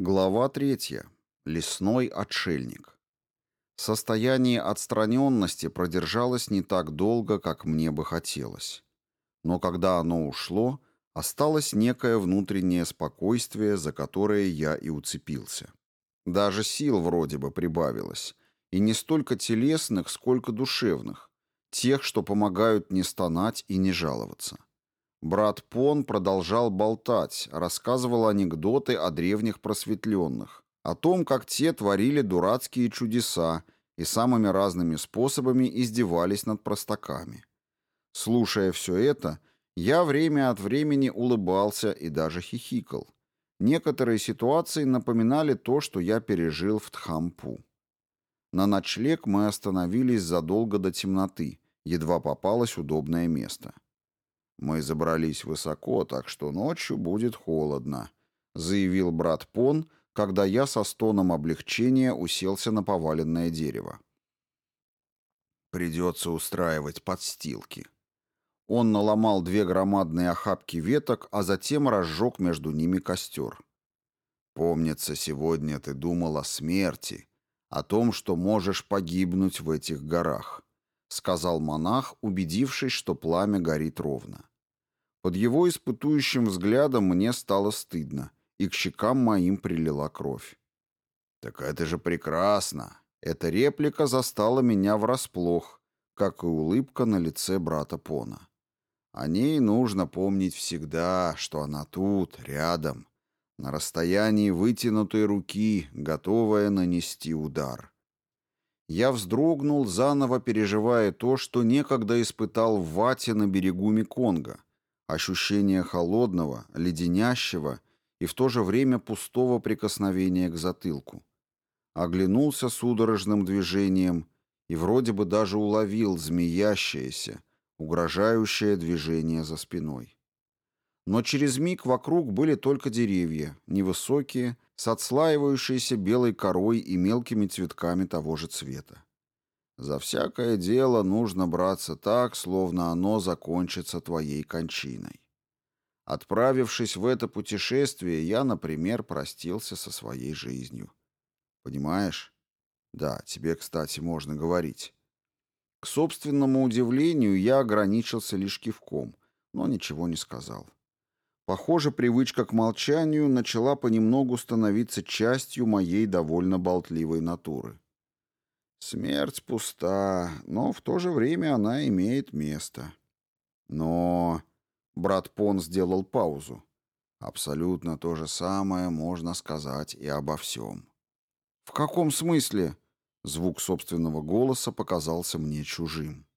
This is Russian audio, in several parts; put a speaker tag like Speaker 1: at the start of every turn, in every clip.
Speaker 1: Глава 3. Лесной отшельник. Состояние отстраненности продержалось не так долго, как мне бы хотелось. Но когда оно ушло, осталось некое внутреннее спокойствие, за которое я и уцепился. Даже сил вроде бы прибавилось, и не столько телесных, сколько душевных, тех, что помогают не стонать и не жаловаться. Брат Пон продолжал болтать, рассказывал анекдоты о древних просветленных, о том, как те творили дурацкие чудеса и самыми разными способами издевались над простаками. Слушая все это, я время от времени улыбался и даже хихикал. Некоторые ситуации напоминали то, что я пережил в Тхампу. На ночлег мы остановились задолго до темноты, едва попалось удобное место. «Мы забрались высоко, так что ночью будет холодно», — заявил брат Пон, когда я со стоном облегчения уселся на поваленное дерево. «Придется устраивать подстилки». Он наломал две громадные охапки веток, а затем разжег между ними костер. «Помнится, сегодня ты думал о смерти», о том, что можешь погибнуть в этих горах. — сказал монах, убедившись, что пламя горит ровно. Под его испытующим взглядом мне стало стыдно, и к щекам моим прилила кровь. «Так это же прекрасно!» Эта реплика застала меня врасплох, как и улыбка на лице брата Пона. О ней нужно помнить всегда, что она тут, рядом, на расстоянии вытянутой руки, готовая нанести удар. Я вздрогнул, заново переживая то, что некогда испытал в вате на берегу Меконга. Ощущение холодного, леденящего и в то же время пустого прикосновения к затылку. Оглянулся судорожным движением и вроде бы даже уловил змеящееся, угрожающее движение за спиной. Но через миг вокруг были только деревья, невысокие, с отслаивающейся белой корой и мелкими цветками того же цвета. За всякое дело нужно браться так, словно оно закончится твоей кончиной. Отправившись в это путешествие, я, например, простился со своей жизнью. Понимаешь? Да, тебе, кстати, можно говорить. К собственному удивлению я ограничился лишь кивком, но ничего не сказал. Похоже, привычка к молчанию начала понемногу становиться частью моей довольно болтливой натуры. Смерть пуста, но в то же время она имеет место. Но... Брат Пон сделал паузу. Абсолютно то же самое можно сказать и обо всем. «В каком смысле?» Звук собственного голоса показался мне чужим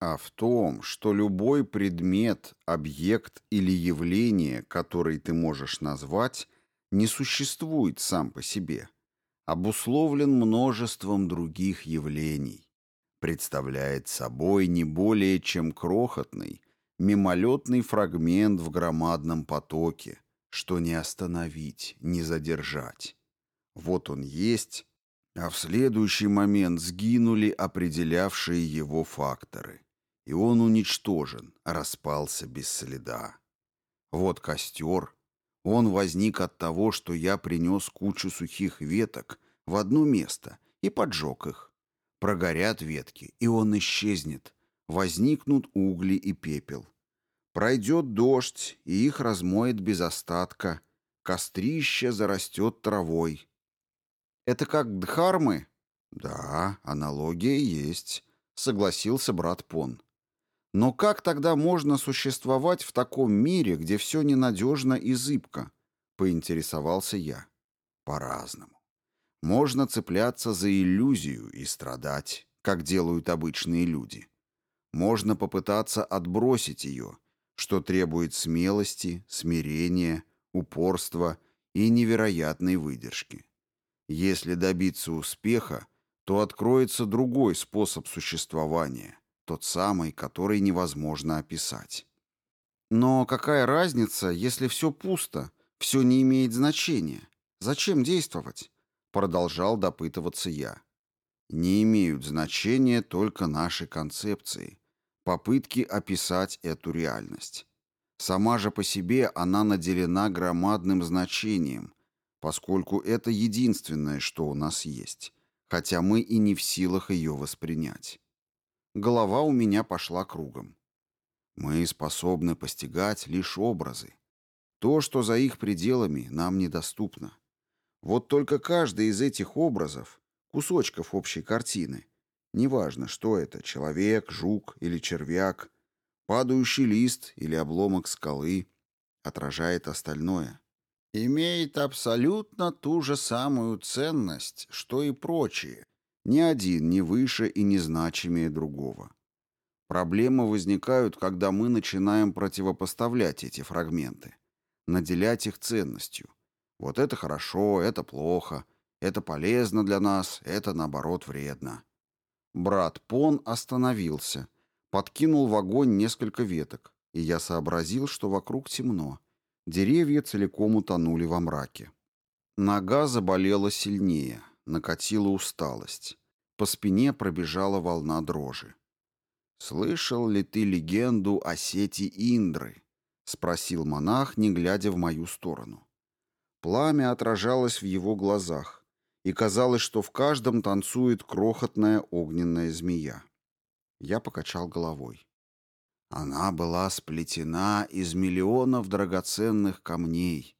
Speaker 1: а в том, что любой предмет, объект или явление, который ты можешь назвать, не существует сам по себе, обусловлен множеством других явлений, представляет собой не более чем крохотный, мимолетный фрагмент в громадном потоке, что не остановить, не задержать. Вот он есть, а в следующий момент сгинули определявшие его факторы – и он уничтожен, распался без следа. Вот костер. Он возник от того, что я принес кучу сухих веток в одно место и поджег их. Прогорят ветки, и он исчезнет. Возникнут угли и пепел. Пройдет дождь, и их размоет без остатка. Кострище зарастет травой. Это как дхармы? Да, аналогия есть, согласился брат Пон. Но как тогда можно существовать в таком мире, где все ненадежно и зыбко? Поинтересовался я. По-разному. Можно цепляться за иллюзию и страдать, как делают обычные люди. Можно попытаться отбросить ее, что требует смелости, смирения, упорства и невероятной выдержки. Если добиться успеха, то откроется другой способ существования – тот самый, который невозможно описать. Но какая разница, если все пусто, все не имеет значения? Зачем действовать? Продолжал допытываться я. Не имеют значения только наши концепции, попытки описать эту реальность. Сама же по себе она наделена громадным значением, поскольку это единственное, что у нас есть, хотя мы и не в силах ее воспринять голова у меня пошла кругом. Мы способны постигать лишь образы. То, что за их пределами, нам недоступно. Вот только каждый из этих образов, кусочков общей картины, неважно, что это, человек, жук или червяк, падающий лист или обломок скалы, отражает остальное. Имеет абсолютно ту же самую ценность, что и прочие, ни один не выше и не значимее другого. Проблемы возникают, когда мы начинаем противопоставлять эти фрагменты, наделять их ценностью. Вот это хорошо, это плохо, это полезно для нас, это, наоборот, вредно. Брат Пон остановился, подкинул в огонь несколько веток, и я сообразил, что вокруг темно. Деревья целиком утонули во мраке. Нога заболела сильнее, накатила усталость. По спине пробежала волна дрожи. «Слышал ли ты легенду о сети Индры?» — спросил монах, не глядя в мою сторону. Пламя отражалось в его глазах, и казалось, что в каждом танцует крохотная огненная змея. Я покачал головой. Она была сплетена из миллионов драгоценных камней,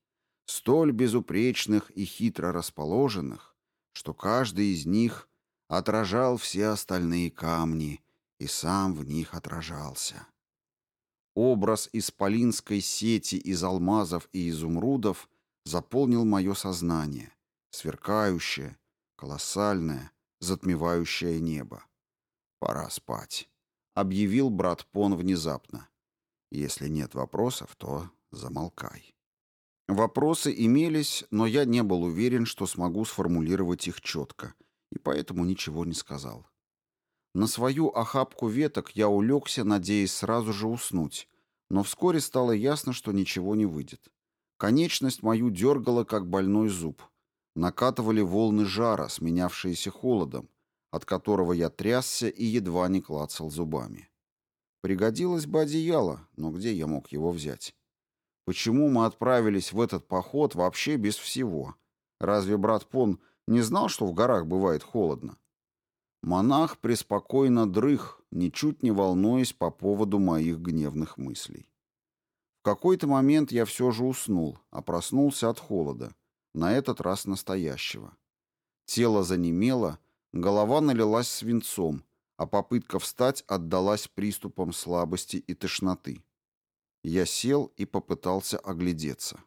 Speaker 1: столь безупречных и хитро расположенных, что каждый из них отражал все остальные камни и сам в них отражался. Образ исполинской сети из алмазов и изумрудов заполнил мое сознание, сверкающее, колоссальное, затмевающее небо. «Пора спать», — объявил брат Пон внезапно. «Если нет вопросов, то замолкай». Вопросы имелись, но я не был уверен, что смогу сформулировать их четко — и поэтому ничего не сказал. На свою охапку веток я улегся, надеясь сразу же уснуть, но вскоре стало ясно, что ничего не выйдет. Конечность мою дергала, как больной зуб. Накатывали волны жара, сменявшиеся холодом, от которого я трясся и едва не клацал зубами. Пригодилось бы одеяло, но где я мог его взять? Почему мы отправились в этот поход вообще без всего? Разве брат Пон не знал, что в горах бывает холодно. Монах преспокойно дрых, ничуть не волнуясь по поводу моих гневных мыслей. В какой-то момент я все же уснул, а проснулся от холода, на этот раз настоящего. Тело занемело, голова налилась свинцом, а попытка встать отдалась приступам слабости и тошноты. Я сел и попытался оглядеться.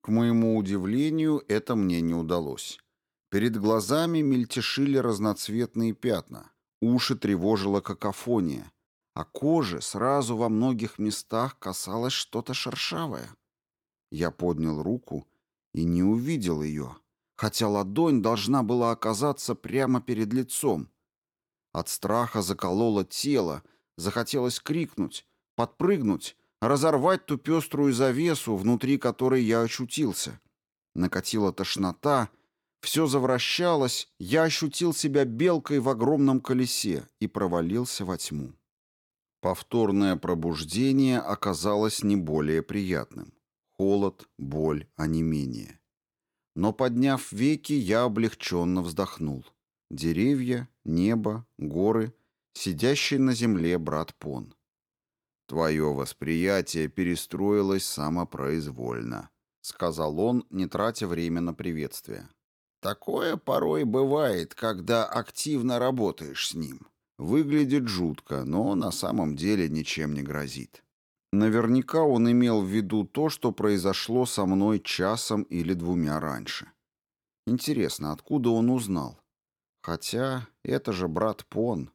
Speaker 1: К моему удивлению, это мне не удалось. Перед глазами мельтешили разноцветные пятна, уши тревожила какофония, а кожи сразу во многих местах касалось что-то шершавое. Я поднял руку и не увидел ее, хотя ладонь должна была оказаться прямо перед лицом. От страха закололо тело, захотелось крикнуть, подпрыгнуть, разорвать ту пеструю завесу, внутри которой я очутился. Накатила тошнота — все завращалось, я ощутил себя белкой в огромном колесе и провалился во тьму. Повторное пробуждение оказалось не более приятным. Холод, боль, онемение. Но, подняв веки, я облегченно вздохнул. Деревья, небо, горы, сидящий на земле брат Пон. «Твое восприятие перестроилось самопроизвольно», — сказал он, не тратя время на приветствие. Такое порой бывает, когда активно работаешь с ним. Выглядит жутко, но на самом деле ничем не грозит. Наверняка он имел в виду то, что произошло со мной часом или двумя раньше. Интересно, откуда он узнал? Хотя это же брат Пон.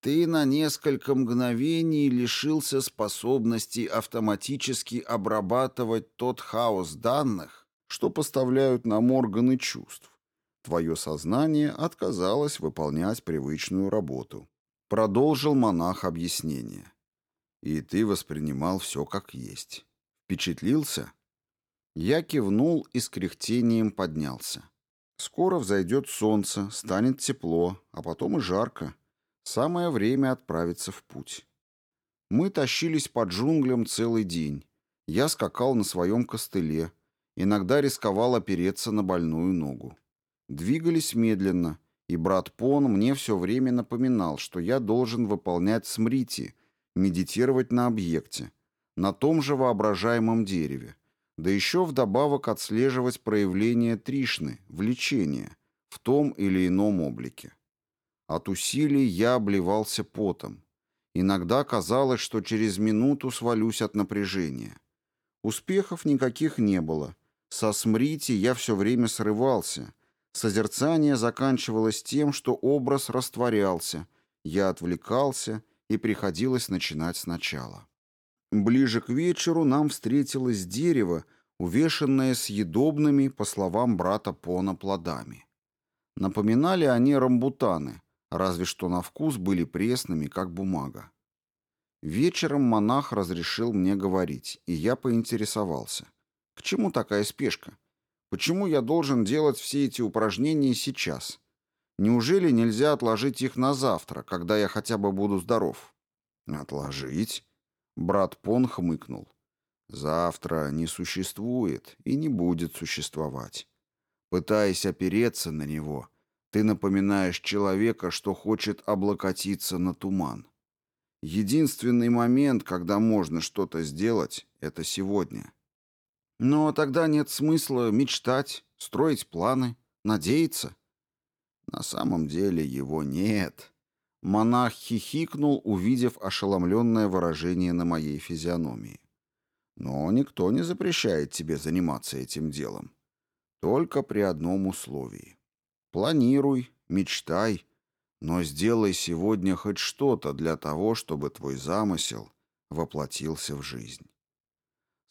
Speaker 1: Ты на несколько мгновений лишился способности автоматически обрабатывать тот хаос данных, что поставляют нам органы чувств. Твое сознание отказалось выполнять привычную работу. Продолжил монах объяснение. И ты воспринимал все как есть. Впечатлился? Я кивнул и с кряхтением поднялся. Скоро взойдет солнце, станет тепло, а потом и жарко. Самое время отправиться в путь. Мы тащились по джунглям целый день. Я скакал на своем костыле, Иногда рисковал опереться на больную ногу. Двигались медленно, и брат Пон мне все время напоминал, что я должен выполнять смрити, медитировать на объекте, на том же воображаемом дереве, да еще вдобавок отслеживать проявление Тришны, влечения, в том или ином облике. От усилий я обливался потом. Иногда казалось, что через минуту свалюсь от напряжения. Успехов никаких не было, Сосмрити я все время срывался. Созерцание заканчивалось тем, что образ растворялся. Я отвлекался, и приходилось начинать сначала. Ближе к вечеру нам встретилось дерево, увешанное съедобными, по словам брата Пона, плодами. Напоминали они рамбутаны, разве что на вкус были пресными, как бумага. Вечером монах разрешил мне говорить, и я поинтересовался. К чему такая спешка? Почему я должен делать все эти упражнения сейчас? Неужели нельзя отложить их на завтра, когда я хотя бы буду здоров? Отложить? Брат Пон хмыкнул. Завтра не существует и не будет существовать. Пытаясь опереться на него, ты напоминаешь человека, что хочет облокотиться на туман. Единственный момент, когда можно что-то сделать, это сегодня. Но тогда нет смысла мечтать, строить планы, надеяться. На самом деле его нет. Монах хихикнул, увидев ошеломленное выражение на моей физиономии. Но никто не запрещает тебе заниматься этим делом. Только при одном условии. Планируй, мечтай, но сделай сегодня хоть что-то для того, чтобы твой замысел воплотился в жизнь.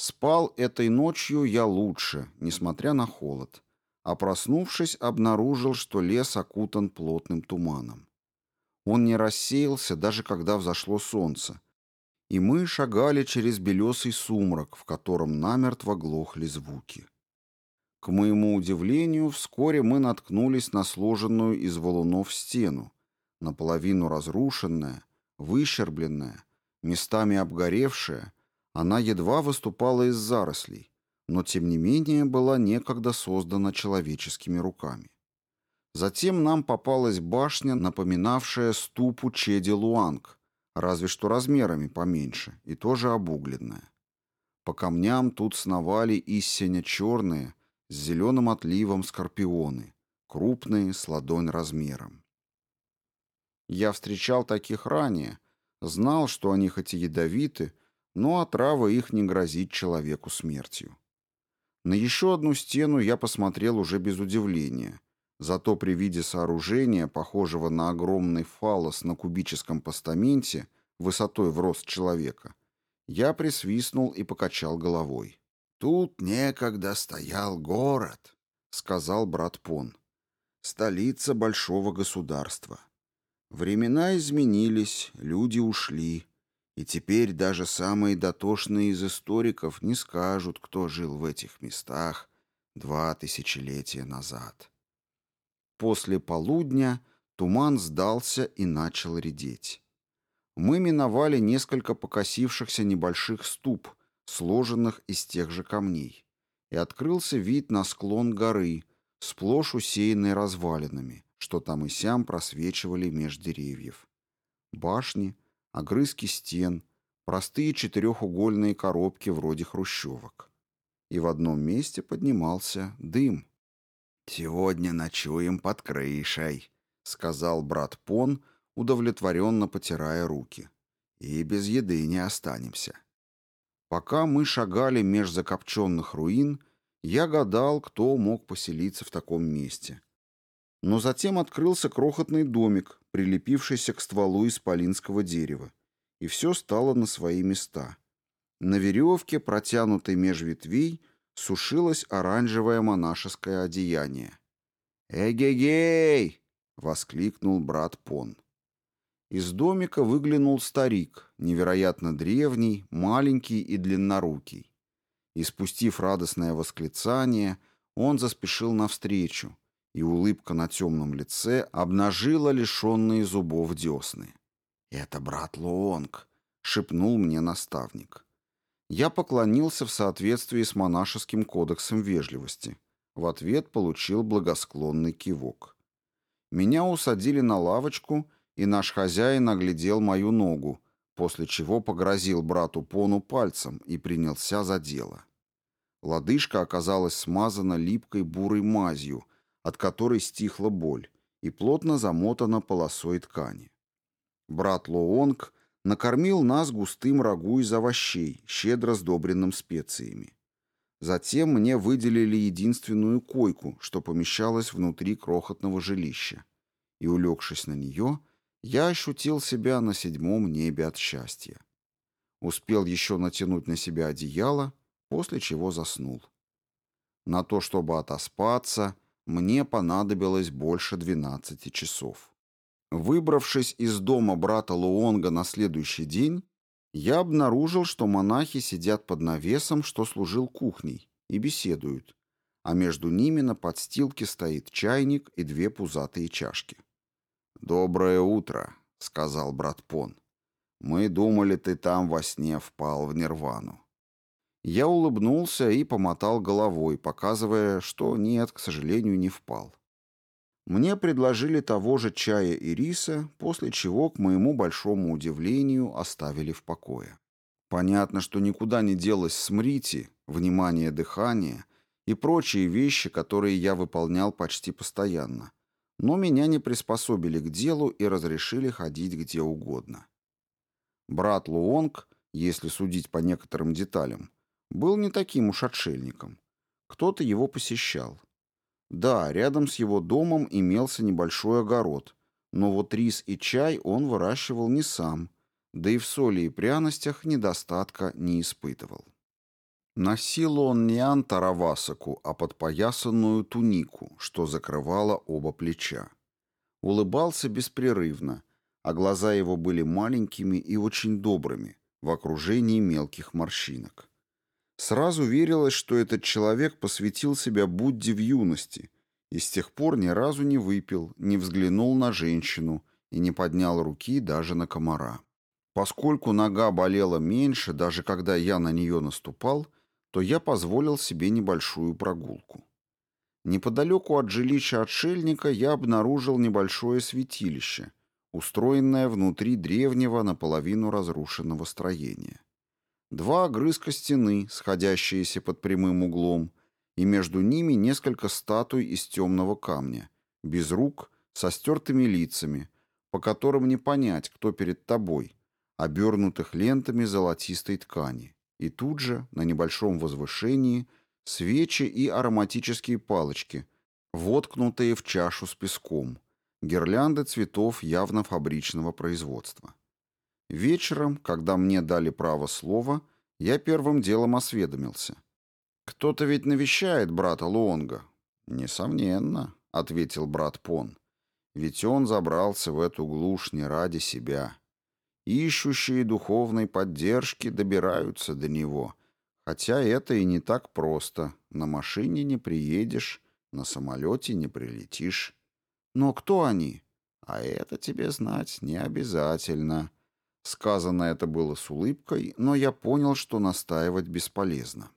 Speaker 1: Спал этой ночью я лучше, несмотря на холод, а проснувшись, обнаружил, что лес окутан плотным туманом. Он не рассеялся, даже когда взошло солнце, и мы шагали через белесый сумрак, в котором намертво глохли звуки. К моему удивлению, вскоре мы наткнулись на сложенную из валунов стену, наполовину разрушенная, выщербленная, местами обгоревшая — она едва выступала из зарослей, но тем не менее была некогда создана человеческими руками. Затем нам попалась башня, напоминавшая ступу Чеди Луанг, разве что размерами поменьше и тоже обугленная. По камням тут сновали истинно черные, с зеленым отливом скорпионы, крупные, с ладонь размером. Я встречал таких ранее, знал, что они хоть и ядовиты, ну, а но отрава их не грозит человеку смертью. На еще одну стену я посмотрел уже без удивления, зато при виде сооружения, похожего на огромный фалос на кубическом постаменте, высотой в рост человека, я присвистнул и покачал головой. «Тут некогда стоял город», — сказал брат Пон. «Столица большого государства. Времена изменились, люди ушли». И теперь даже самые дотошные из историков не скажут, кто жил в этих местах два тысячелетия назад. После полудня туман сдался и начал редеть. Мы миновали несколько покосившихся небольших ступ, сложенных из тех же камней, и открылся вид на склон горы, сплошь усеянный развалинами, что там и сям просвечивали меж деревьев. Башни — огрызки стен, простые четырехугольные коробки вроде хрущевок. И в одном месте поднимался дым. «Сегодня ночуем под крышей», — сказал брат Пон, удовлетворенно потирая руки. «И без еды не останемся». Пока мы шагали меж закопченных руин, я гадал, кто мог поселиться в таком месте. Но затем открылся крохотный домик, прилепившийся к стволу исполинского дерева, и все стало на свои места. На веревке, протянутой меж ветвей, сушилось оранжевое монашеское одеяние. «Эгегей!» — воскликнул брат Пон. Из домика выглянул старик, невероятно древний, маленький и длиннорукий. Испустив радостное восклицание, он заспешил навстречу, и улыбка на темном лице обнажила лишенные зубов десны. «Это брат Луонг», — шепнул мне наставник. Я поклонился в соответствии с монашеским кодексом вежливости. В ответ получил благосклонный кивок. Меня усадили на лавочку, и наш хозяин оглядел мою ногу, после чего погрозил брату Пону пальцем и принялся за дело. Лодыжка оказалась смазана липкой бурой мазью — от которой стихла боль, и плотно замотана полосой ткани. Брат Лоонг накормил нас густым рагу из овощей, щедро сдобренным специями. Затем мне выделили единственную койку, что помещалась внутри крохотного жилища. И, улегшись на нее, я ощутил себя на седьмом небе от счастья. Успел еще натянуть на себя одеяло, после чего заснул. На то, чтобы отоспаться, мне понадобилось больше 12 часов. Выбравшись из дома брата Луонга на следующий день, я обнаружил, что монахи сидят под навесом, что служил кухней, и беседуют, а между ними на подстилке стоит чайник и две пузатые чашки. «Доброе утро», — сказал брат Пон. «Мы думали, ты там во сне впал в нирвану». Я улыбнулся и помотал головой, показывая, что нет, к сожалению, не впал. Мне предложили того же чая и риса, после чего, к моему большому удивлению, оставили в покое. Понятно, что никуда не делось смрити, внимание дыхания и прочие вещи, которые я выполнял почти постоянно. Но меня не приспособили к делу и разрешили ходить где угодно. Брат Луонг, если судить по некоторым деталям, был не таким уж отшельником. Кто-то его посещал. Да, рядом с его домом имелся небольшой огород, но вот рис и чай он выращивал не сам, да и в соли и пряностях недостатка не испытывал. Носил он не антаравасаку, а подпоясанную тунику, что закрывала оба плеча. Улыбался беспрерывно, а глаза его были маленькими и очень добрыми, в окружении мелких морщинок. Сразу верилось, что этот человек посвятил себя Будде в юности и с тех пор ни разу не выпил, не взглянул на женщину и не поднял руки даже на комара. Поскольку нога болела меньше, даже когда я на нее наступал, то я позволил себе небольшую прогулку. Неподалеку от жилища отшельника я обнаружил небольшое святилище, устроенное внутри древнего наполовину разрушенного строения. Два огрызка стены, сходящиеся под прямым углом, и между ними несколько статуй из темного камня, без рук, со стертыми лицами, по которым не понять, кто перед тобой, обернутых лентами золотистой ткани. И тут же, на небольшом возвышении, свечи и ароматические палочки, воткнутые в чашу с песком, гирлянды цветов явно фабричного производства. Вечером, когда мне дали право слова, я первым делом осведомился. «Кто-то ведь навещает брата Луонга?» «Несомненно», — ответил брат Пон. «Ведь он забрался в эту глушь не ради себя. Ищущие духовной поддержки добираются до него, хотя это и не так просто. На машине не приедешь, на самолете не прилетишь. Но кто они? А это тебе знать не обязательно». Сказано это было с улыбкой, но я понял, что настаивать бесполезно.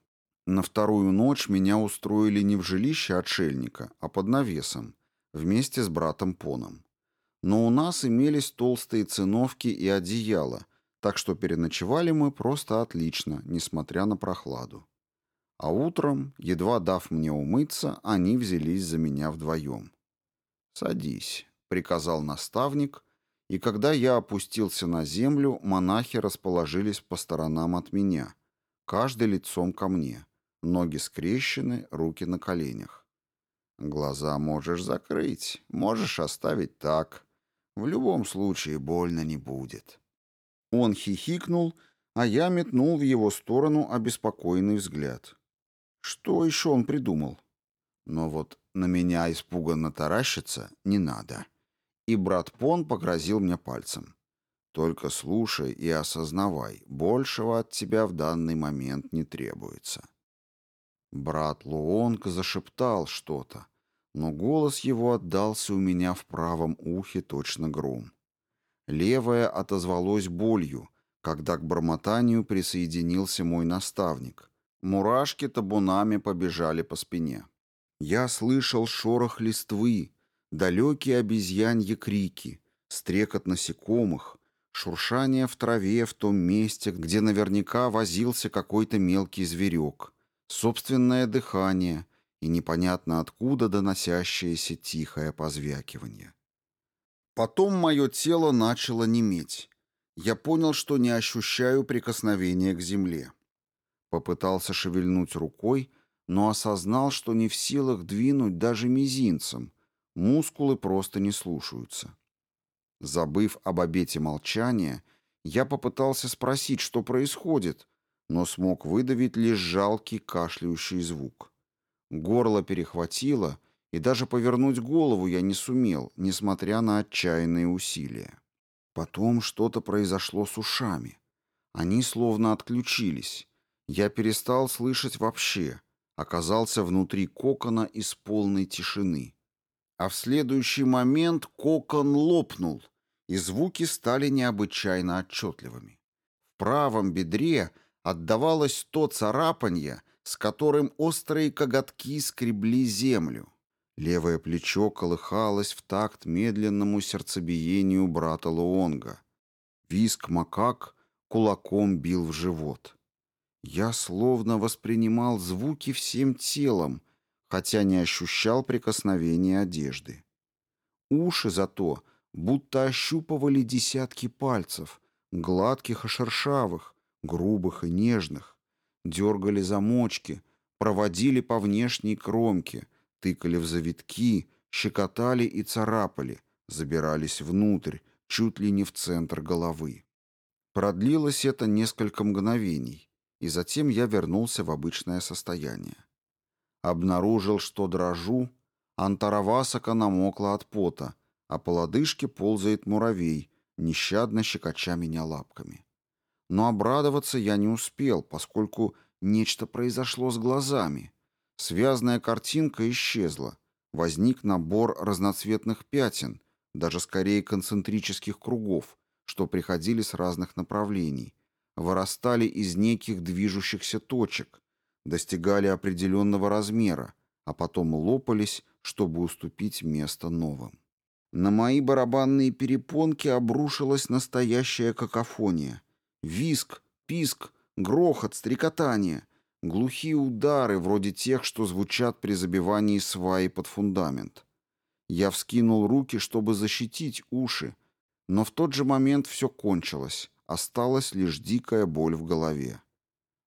Speaker 1: На вторую ночь меня устроили не в жилище отшельника, а под навесом, вместе с братом Поном. Но у нас имелись толстые циновки и одеяло, так что переночевали мы просто отлично, несмотря на прохладу. А утром, едва дав мне умыться, они взялись за меня вдвоем. «Садись», — приказал наставник, и когда я опустился на землю, монахи расположились по сторонам от меня, каждый лицом ко мне, ноги скрещены, руки на коленях. Глаза можешь закрыть, можешь оставить так. В любом случае больно не будет. Он хихикнул, а я метнул в его сторону обеспокоенный взгляд. Что еще он придумал? Но вот на меня испуганно таращиться не надо. И брат Пон погрозил мне пальцем. «Только слушай и осознавай, большего от тебя в данный момент не требуется». Брат Луонг зашептал что-то, но голос его отдался у меня в правом ухе точно гром. Левое отозвалось болью, когда к бормотанию присоединился мой наставник. Мурашки табунами побежали по спине. Я слышал шорох листвы, далекие обезьяньи крики, стрекот насекомых, шуршание в траве в том месте, где наверняка возился какой-то мелкий зверек, собственное дыхание и непонятно откуда доносящееся тихое позвякивание. Потом мое тело начало неметь. Я понял, что не ощущаю прикосновения к земле. Попытался шевельнуть рукой, но осознал, что не в силах двинуть даже мизинцем, мускулы просто не слушаются. Забыв об обете молчания, я попытался спросить, что происходит, но смог выдавить лишь жалкий кашляющий звук. Горло перехватило, и даже повернуть голову я не сумел, несмотря на отчаянные усилия. Потом что-то произошло с ушами. Они словно отключились. Я перестал слышать вообще, оказался внутри кокона из полной тишины а в следующий момент кокон лопнул, и звуки стали необычайно отчетливыми. В правом бедре отдавалось то царапанье, с которым острые коготки скребли землю. Левое плечо колыхалось в такт медленному сердцебиению брата Луонга. Виск макак кулаком бил в живот. Я словно воспринимал звуки всем телом, хотя не ощущал прикосновения одежды. Уши зато будто ощупывали десятки пальцев, гладких и шершавых, грубых и нежных, дергали замочки, проводили по внешней кромке, тыкали в завитки, щекотали и царапали, забирались внутрь, чуть ли не в центр головы. Продлилось это несколько мгновений, и затем я вернулся в обычное состояние обнаружил, что дрожу, антаравасака намокла от пота, а по лодыжке ползает муравей, нещадно щекоча меня лапками. Но обрадоваться я не успел, поскольку нечто произошло с глазами. связная картинка исчезла. Возник набор разноцветных пятен, даже скорее концентрических кругов, что приходили с разных направлений. Вырастали из неких движущихся точек, достигали определенного размера, а потом лопались, чтобы уступить место новым. На мои барабанные перепонки обрушилась настоящая какофония. Виск, писк, грохот, стрекотание, глухие удары, вроде тех, что звучат при забивании сваи под фундамент. Я вскинул руки, чтобы защитить уши, но в тот же момент все кончилось, осталась лишь дикая боль в голове.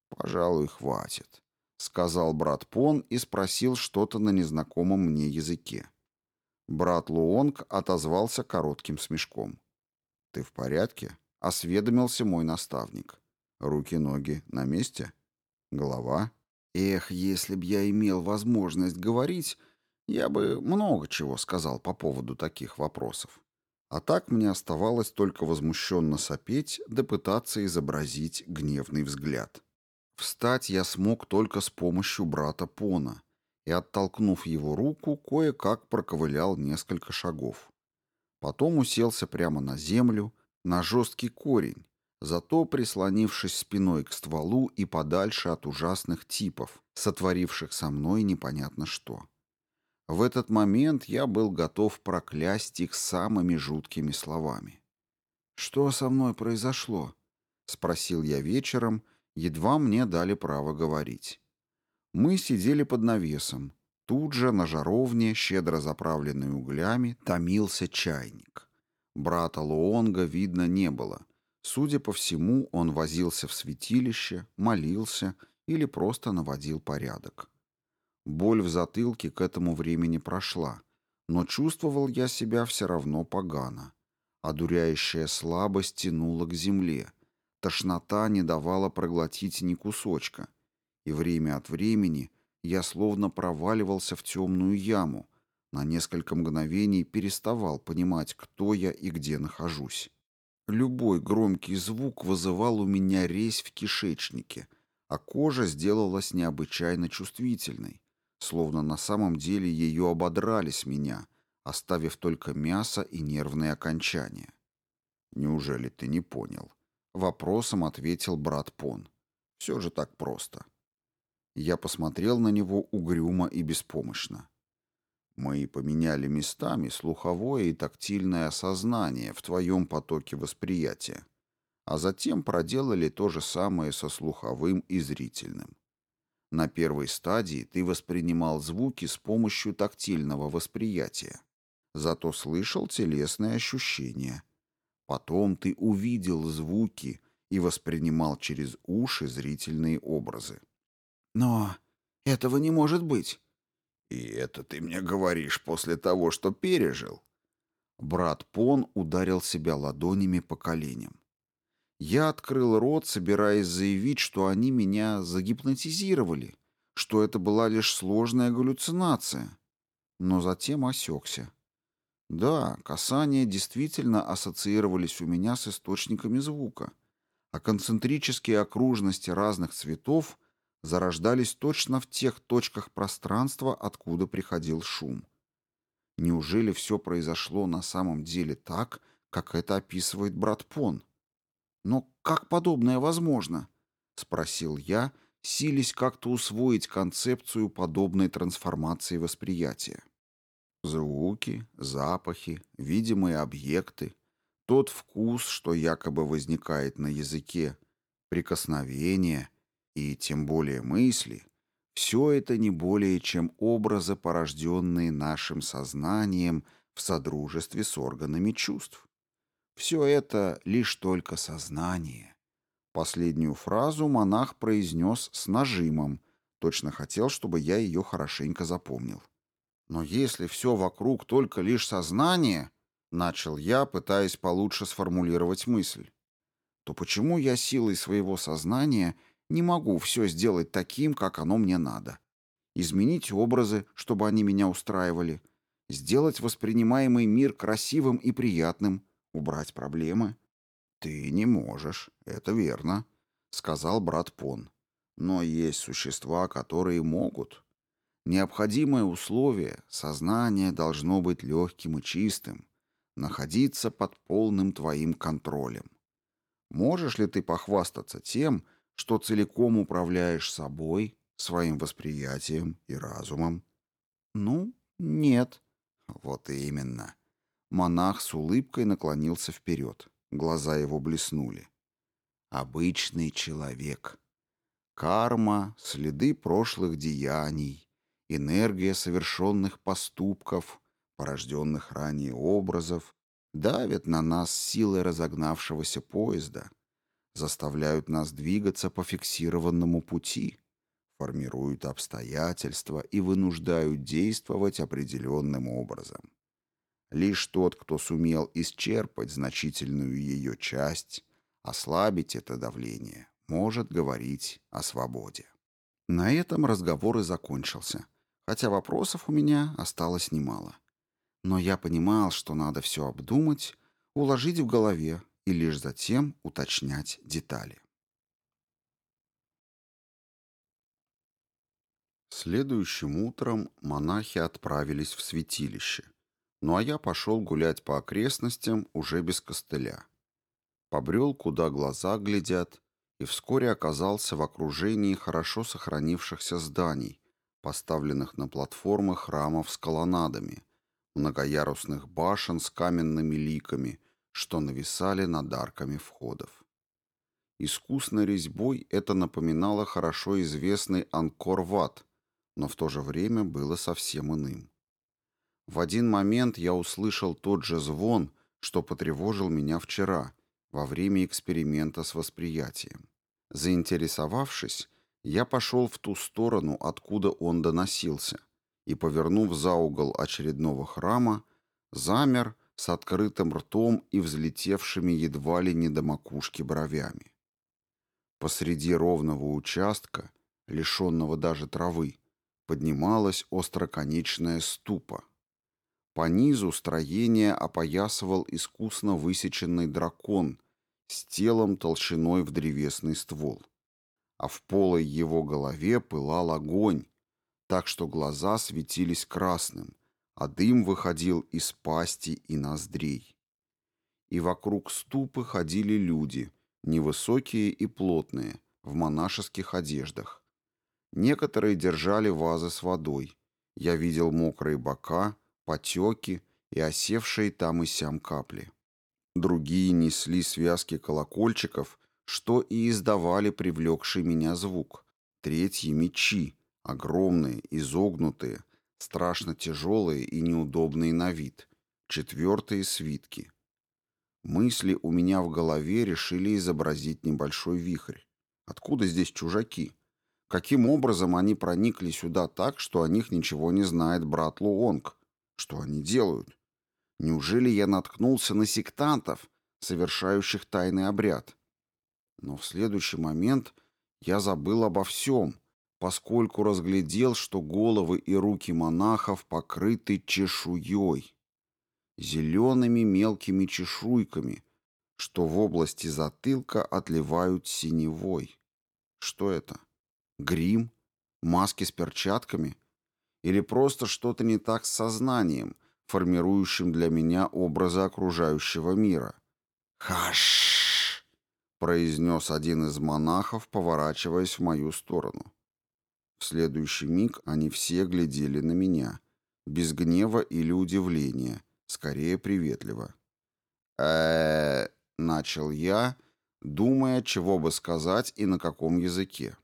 Speaker 1: Пожалуй, хватит сказал брат Пон и спросил что-то на незнакомом мне языке. Брат Луонг отозвался коротким смешком. «Ты в порядке?» — осведомился мой наставник. «Руки-ноги на месте? Голова?» «Эх, если б я имел возможность говорить, я бы много чего сказал по поводу таких вопросов. А так мне оставалось только возмущенно сопеть да пытаться изобразить гневный взгляд». Встать я смог только с помощью брата Пона и, оттолкнув его руку, кое-как проковылял несколько шагов. Потом уселся прямо на землю, на жесткий корень, зато прислонившись спиной к стволу и подальше от ужасных типов, сотворивших со мной непонятно что. В этот момент я был готов проклясть их самыми жуткими словами. «Что со мной произошло?» — спросил я вечером — Едва мне дали право говорить. Мы сидели под навесом. Тут же на жаровне, щедро заправленной углями, томился чайник. Брата Луонга видно не было. Судя по всему, он возился в святилище, молился или просто наводил порядок. Боль в затылке к этому времени прошла, но чувствовал я себя все равно погано. Одуряющая слабость тянула к земле — Тошнота не давала проглотить ни кусочка, и время от времени я словно проваливался в темную яму, на несколько мгновений переставал понимать, кто я и где нахожусь. Любой громкий звук вызывал у меня резь в кишечнике, а кожа сделалась необычайно чувствительной, словно на самом деле ее ободрали с меня, оставив только мясо и нервные окончания. «Неужели ты не понял?» Вопросом ответил брат Пон. Все же так просто. Я посмотрел на него угрюмо и беспомощно. Мы поменяли местами слуховое и тактильное осознание в твоем потоке восприятия, а затем проделали то же самое со слуховым и зрительным. На первой стадии ты воспринимал звуки с помощью тактильного восприятия, зато слышал телесные ощущения – Потом ты увидел звуки и воспринимал через уши зрительные образы.
Speaker 2: Но этого не может быть.
Speaker 1: И это ты мне говоришь после того, что пережил? Брат Пон ударил себя ладонями по коленям. Я открыл рот, собираясь заявить, что они меня загипнотизировали, что это была лишь сложная галлюцинация. Но затем осекся. Да, касания действительно ассоциировались у меня с источниками звука, а концентрические окружности разных цветов зарождались точно в тех точках пространства, откуда приходил шум. Неужели все произошло на самом деле так, как это описывает брат Пон? Но как подобное возможно? Спросил я, сились как-то усвоить концепцию подобной трансформации восприятия звуки, запахи, видимые объекты, тот вкус, что якобы возникает на языке, прикосновения и тем более мысли, все это не более чем образы, порожденные нашим сознанием в содружестве с органами чувств. Все это лишь только сознание. Последнюю фразу монах произнес с нажимом, точно хотел, чтобы я ее хорошенько запомнил. Но если все вокруг только лишь сознание, начал я, пытаясь получше сформулировать мысль, то почему я силой своего сознания не могу все сделать таким, как оно мне надо? Изменить образы, чтобы они меня устраивали, сделать воспринимаемый мир красивым и приятным, убрать проблемы? Ты не можешь, это верно, сказал брат Пон. Но есть существа, которые могут. Необходимое условие — сознание должно быть легким и чистым, находиться под полным твоим контролем. Можешь ли ты похвастаться тем, что целиком управляешь собой, своим восприятием и разумом? Ну, нет. Вот именно. Монах с улыбкой наклонился вперед. Глаза его блеснули. Обычный человек. Карма, следы прошлых деяний, Энергия совершенных поступков, порожденных ранее образов, давят на нас силой разогнавшегося поезда, заставляют нас двигаться по фиксированному пути, формируют обстоятельства и вынуждают действовать определенным образом. Лишь тот, кто сумел исчерпать значительную ее часть, ослабить это давление, может говорить о свободе. На этом разговор и закончился хотя вопросов у меня осталось немало. Но я понимал, что надо все обдумать, уложить в голове и лишь затем уточнять детали. Следующим утром монахи отправились в святилище. Ну а я пошел гулять по окрестностям уже без костыля. Побрел, куда глаза глядят, и вскоре оказался в окружении хорошо сохранившихся зданий, поставленных на платформах храмов с колоннадами, многоярусных башен с каменными ликами, что нависали над арками входов. Искусной резьбой это напоминало хорошо известный Анкор-Ват, но в то же время было совсем иным. В один момент я услышал тот же звон, что потревожил меня вчера, во время эксперимента с восприятием. Заинтересовавшись, я пошел в ту сторону, откуда он доносился, и, повернув за угол очередного храма, замер с открытым ртом и взлетевшими едва ли не до макушки бровями. Посреди ровного участка, лишенного даже травы, поднималась остроконечная ступа. По низу строение опоясывал искусно высеченный дракон с телом толщиной в древесный ствол а в полой его голове пылал огонь, так что глаза светились красным, а дым выходил из пасти и ноздрей. И вокруг ступы ходили люди, невысокие и плотные, в монашеских одеждах. Некоторые держали вазы с водой. Я видел мокрые бока, потеки и осевшие там и сям капли. Другие несли связки колокольчиков что и издавали привлекший меня звук. Третьи — мечи, огромные, изогнутые, страшно тяжелые и неудобные на вид. Четвертые — свитки. Мысли у меня в голове решили изобразить небольшой вихрь. Откуда здесь чужаки? Каким образом они проникли сюда так, что о них ничего не знает брат Луонг? Что они делают? Неужели я наткнулся на сектантов, совершающих тайный обряд? но в следующий момент я забыл обо всем, поскольку разглядел, что головы и руки монахов покрыты чешуей, зелеными мелкими чешуйками, что в области затылка отливают синевой. Что это? Грим? Маски с перчатками? Или просто что-то не так с сознанием, формирующим для меня образы окружающего мира? Хаш! произнес один из монахов, поворачиваясь в мою сторону. В следующий миг они все глядели на меня, без гнева или удивления, скорее приветливо. э начал я, думая, чего бы сказать и на каком языке.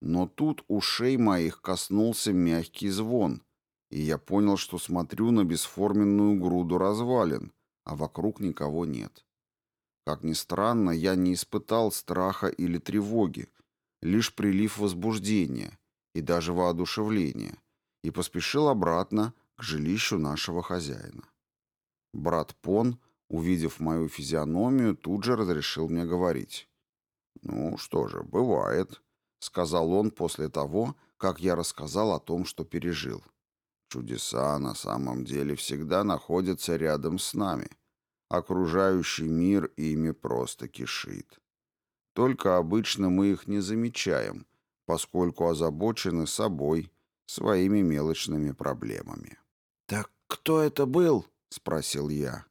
Speaker 1: Но тут ушей моих коснулся мягкий звон, и я понял, что смотрю на бесформенную груду развалин, а вокруг никого нет. Как ни странно, я не испытал страха или тревоги, лишь прилив возбуждения и даже воодушевления, и поспешил обратно к жилищу нашего хозяина. Брат Пон, увидев мою физиономию, тут же разрешил мне говорить. «Ну что же, бывает», — сказал он после того, как я рассказал о том, что пережил. «Чудеса на самом деле всегда находятся рядом с нами» окружающий мир ими просто кишит. Только обычно мы их не замечаем, поскольку озабочены собой, своими мелочными проблемами.
Speaker 2: «Так кто это был?»
Speaker 1: — спросил я.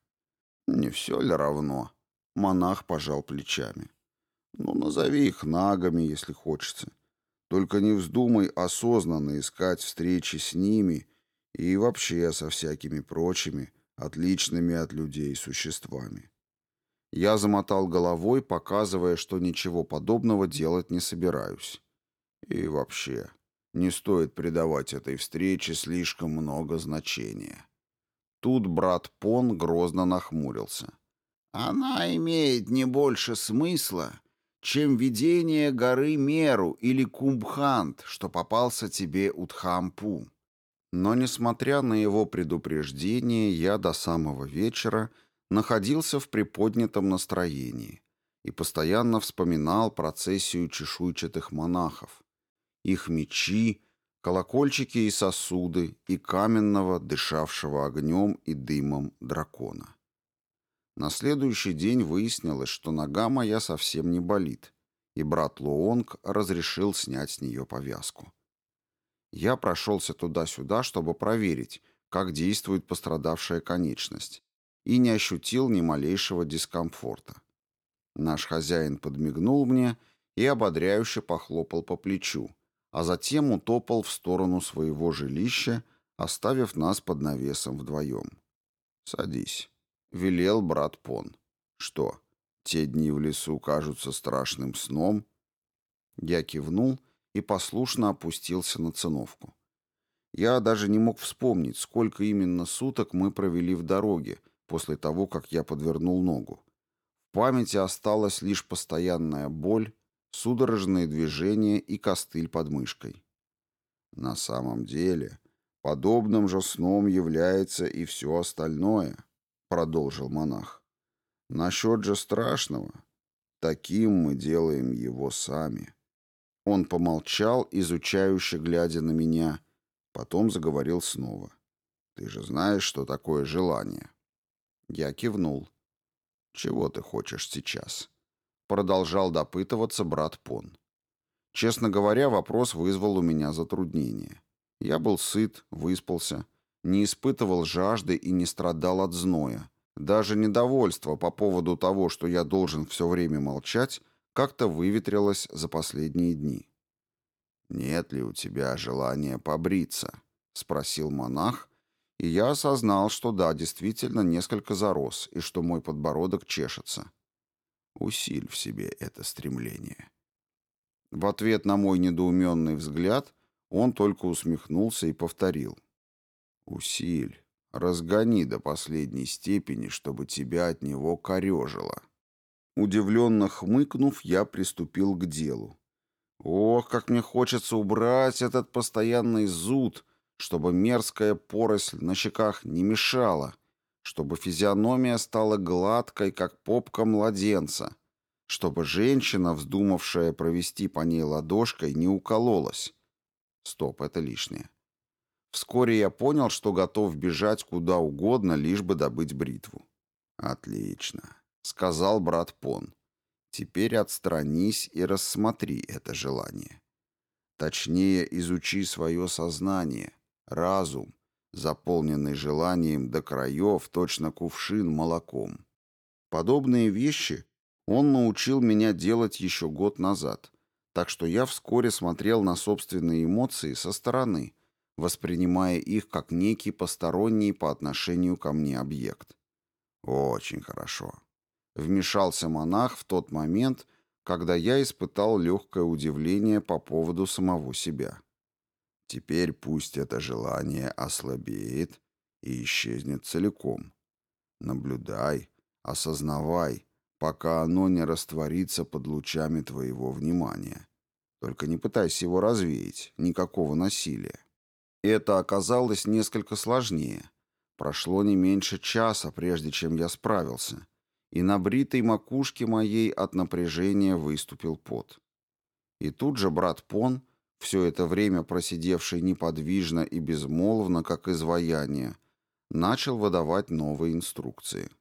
Speaker 1: «Не все ли равно?» — монах пожал плечами. «Ну, назови их нагами, если хочется. Только не вздумай осознанно искать встречи с ними и вообще со всякими прочими, отличными от людей существами. Я замотал головой, показывая, что ничего подобного делать не собираюсь. И вообще, не стоит придавать этой встрече слишком много значения. Тут брат Пон грозно нахмурился. «Она имеет не больше смысла, чем видение горы Меру или Кумбхант, что попался тебе у Тхампу. Но, несмотря на его предупреждение, я до самого вечера находился в приподнятом настроении и постоянно вспоминал процессию чешуйчатых монахов, их мечи, колокольчики и сосуды и каменного, дышавшего огнем и дымом дракона. На следующий день выяснилось, что нога моя совсем не болит, и брат Луонг разрешил снять с нее повязку. Я прошелся туда-сюда, чтобы проверить, как действует пострадавшая конечность, и не ощутил ни малейшего дискомфорта. Наш хозяин подмигнул мне и ободряюще похлопал по плечу, а затем утопал в сторону своего жилища, оставив нас под навесом вдвоем. «Садись», — велел брат Пон. «Что, те дни в лесу кажутся страшным сном?» Я кивнул — и послушно опустился на циновку. Я даже не мог вспомнить, сколько именно суток мы провели в дороге после того, как я подвернул ногу. В памяти осталась лишь постоянная боль, судорожные движения и костыль под мышкой. На самом деле, подобным же сном является и все остальное, продолжил монах. Насчет же страшного, таким мы делаем его сами. Он помолчал, изучающе глядя на меня, потом заговорил снова. «Ты же знаешь, что такое желание?» Я кивнул. «Чего ты хочешь сейчас?» Продолжал допытываться брат Пон. Честно говоря, вопрос вызвал у меня затруднение. Я был сыт, выспался, не испытывал жажды и не страдал от зноя. Даже недовольство по поводу того, что я должен все время молчать, как-то выветрилась за последние дни. «Нет ли у тебя желания побриться?» — спросил монах, и я осознал, что да, действительно несколько зарос, и что мой подбородок чешется. Усиль в себе это стремление. В ответ на мой недоуменный взгляд он только усмехнулся и повторил. «Усиль, разгони до последней степени, чтобы тебя от него корежило». Удивленно хмыкнув, я приступил к делу. Ох, как мне хочется убрать этот постоянный зуд, чтобы мерзкая поросль на щеках не мешала, чтобы физиономия стала гладкой, как попка младенца, чтобы женщина, вздумавшая провести по ней ладошкой, не укололась. Стоп, это лишнее. Вскоре я понял, что готов бежать куда угодно, лишь бы добыть бритву. Отлично. — сказал брат Пон. «Теперь отстранись и рассмотри это желание. Точнее, изучи свое сознание, разум, заполненный желанием до краев, точно кувшин молоком. Подобные вещи он научил меня делать еще год назад, так что я вскоре смотрел на собственные эмоции со стороны, воспринимая их как некий посторонний по отношению ко мне объект. Очень хорошо. Вмешался монах в тот момент, когда я испытал легкое удивление по поводу самого себя. Теперь пусть это желание ослабеет и исчезнет целиком. Наблюдай, осознавай, пока оно не растворится под лучами твоего внимания. Только не пытайся его развеять, никакого насилия. Это оказалось несколько сложнее. Прошло не меньше часа, прежде чем я справился и на бритой макушке моей от напряжения выступил пот. И тут же брат Пон, все это время просидевший неподвижно и безмолвно, как изваяние, начал выдавать новые инструкции.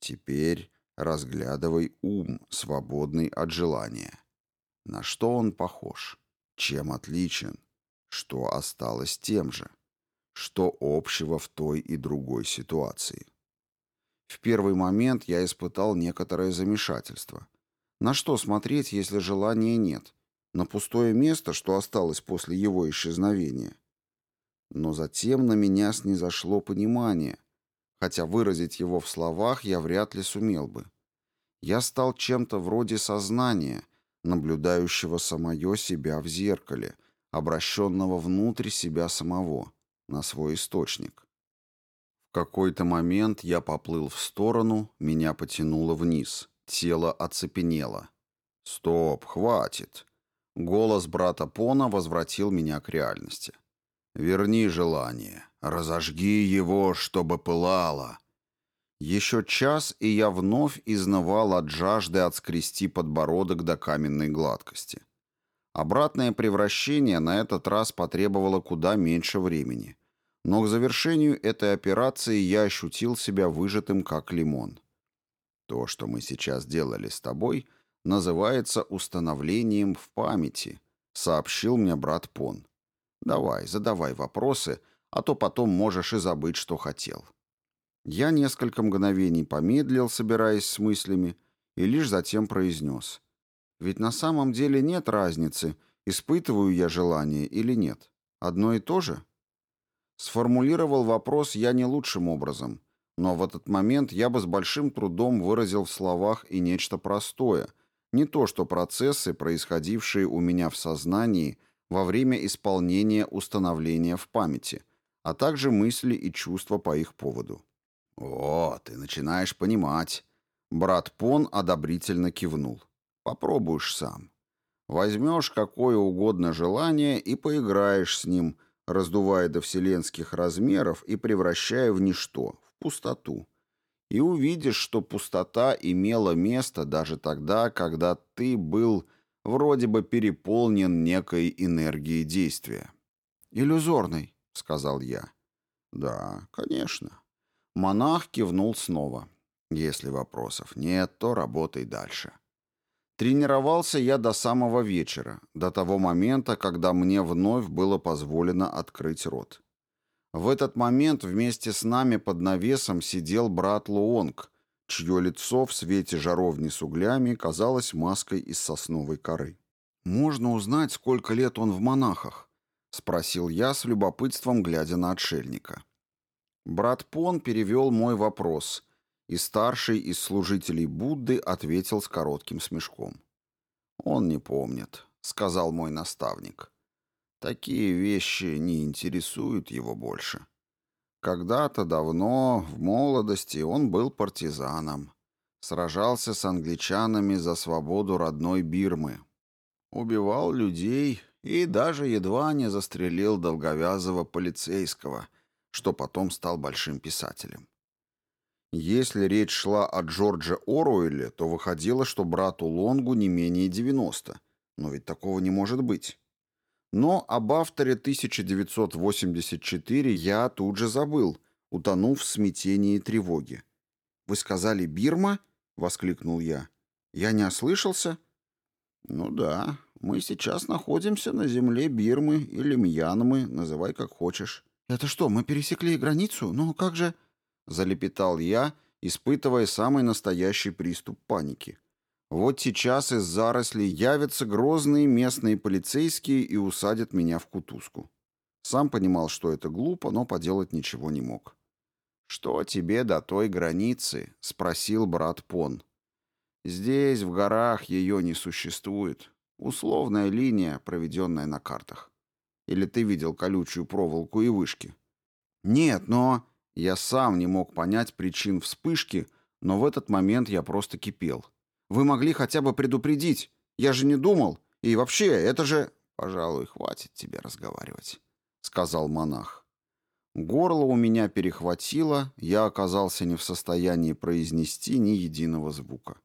Speaker 1: «Теперь разглядывай ум, свободный от желания. На что он похож? Чем отличен? Что осталось тем же? Что общего в той и другой ситуации?» В первый момент я испытал некоторое замешательство. На что смотреть, если желания нет? На пустое место, что осталось после его исчезновения? Но затем на меня снизошло понимание, хотя выразить его в словах я вряд ли сумел бы. Я стал чем-то вроде сознания, наблюдающего самое себя в зеркале, обращенного внутрь себя самого, на свой источник какой-то момент я поплыл в сторону, меня потянуло вниз. Тело оцепенело. «Стоп, хватит!» Голос брата Пона возвратил меня к реальности. «Верни желание, разожги его, чтобы пылало!» Еще час, и я вновь изнывал от жажды отскрести подбородок до каменной гладкости. Обратное превращение на этот раз потребовало куда меньше времени — но к завершению этой операции я ощутил себя выжатым как лимон. То, что мы сейчас делали с тобой, называется установлением в памяти, сообщил мне брат Пон. Давай, задавай вопросы, а то потом можешь и забыть, что хотел. Я несколько мгновений помедлил, собираясь с мыслями, и лишь затем произнес. Ведь на самом деле нет разницы, испытываю я желание или нет. Одно и то же? Сформулировал вопрос я не лучшим образом, но в этот момент я бы с большим трудом выразил в словах и нечто простое, не то что процессы, происходившие у меня в сознании во время исполнения установления в памяти, а также мысли и чувства по их поводу. «О, ты начинаешь понимать!» Брат Пон одобрительно кивнул. «Попробуешь сам. Возьмешь какое угодно желание и поиграешь с ним», раздувая до вселенских размеров и превращая в ничто, в пустоту. И увидишь, что пустота имела место даже тогда, когда ты был вроде бы переполнен некой энергией действия. «Иллюзорный», — сказал я. «Да, конечно». Монах кивнул снова. «Если вопросов нет, то работай дальше». Тренировался я до самого вечера, до того момента, когда мне вновь было позволено открыть рот. В этот момент вместе с нами под навесом сидел брат Луонг, чье лицо в свете жаровни с углями казалось маской из сосновой коры. «Можно узнать, сколько лет он в монахах?» — спросил я с любопытством, глядя на отшельника. Брат Пон перевел мой вопрос — и старший из служителей Будды ответил с коротким смешком. «Он не помнит», — сказал мой наставник. «Такие вещи не интересуют его больше. Когда-то давно, в молодости, он был партизаном. Сражался с англичанами за свободу родной Бирмы. Убивал людей и даже едва не застрелил долговязого полицейского, что потом стал большим писателем. Если речь шла о Джордже Оруэлле, то выходило, что брату Лонгу не менее 90. Но ведь такого не может быть. Но об авторе 1984 я тут же забыл, утонув в смятении и тревоге. «Вы сказали Бирма?» — воскликнул я. «Я не ослышался?» «Ну да, мы сейчас находимся на земле Бирмы или Мьянмы, называй как хочешь». «Это что, мы пересекли границу? Ну как же...» — залепетал я, испытывая самый настоящий приступ паники. «Вот сейчас из зарослей явятся грозные местные полицейские и усадят меня в кутузку». Сам понимал, что это глупо, но поделать ничего не мог. «Что тебе до той границы?» — спросил брат Пон. «Здесь, в горах, ее не существует. Условная линия, проведенная на картах. Или ты видел колючую проволоку и вышки?» «Нет, но...» Я сам не мог понять причин вспышки, но в этот момент я просто кипел. Вы могли хотя бы предупредить. Я же не думал. И вообще, это же... Пожалуй, хватит тебе разговаривать, сказал монах. Горло у меня перехватило, я оказался не в состоянии произнести ни единого звука.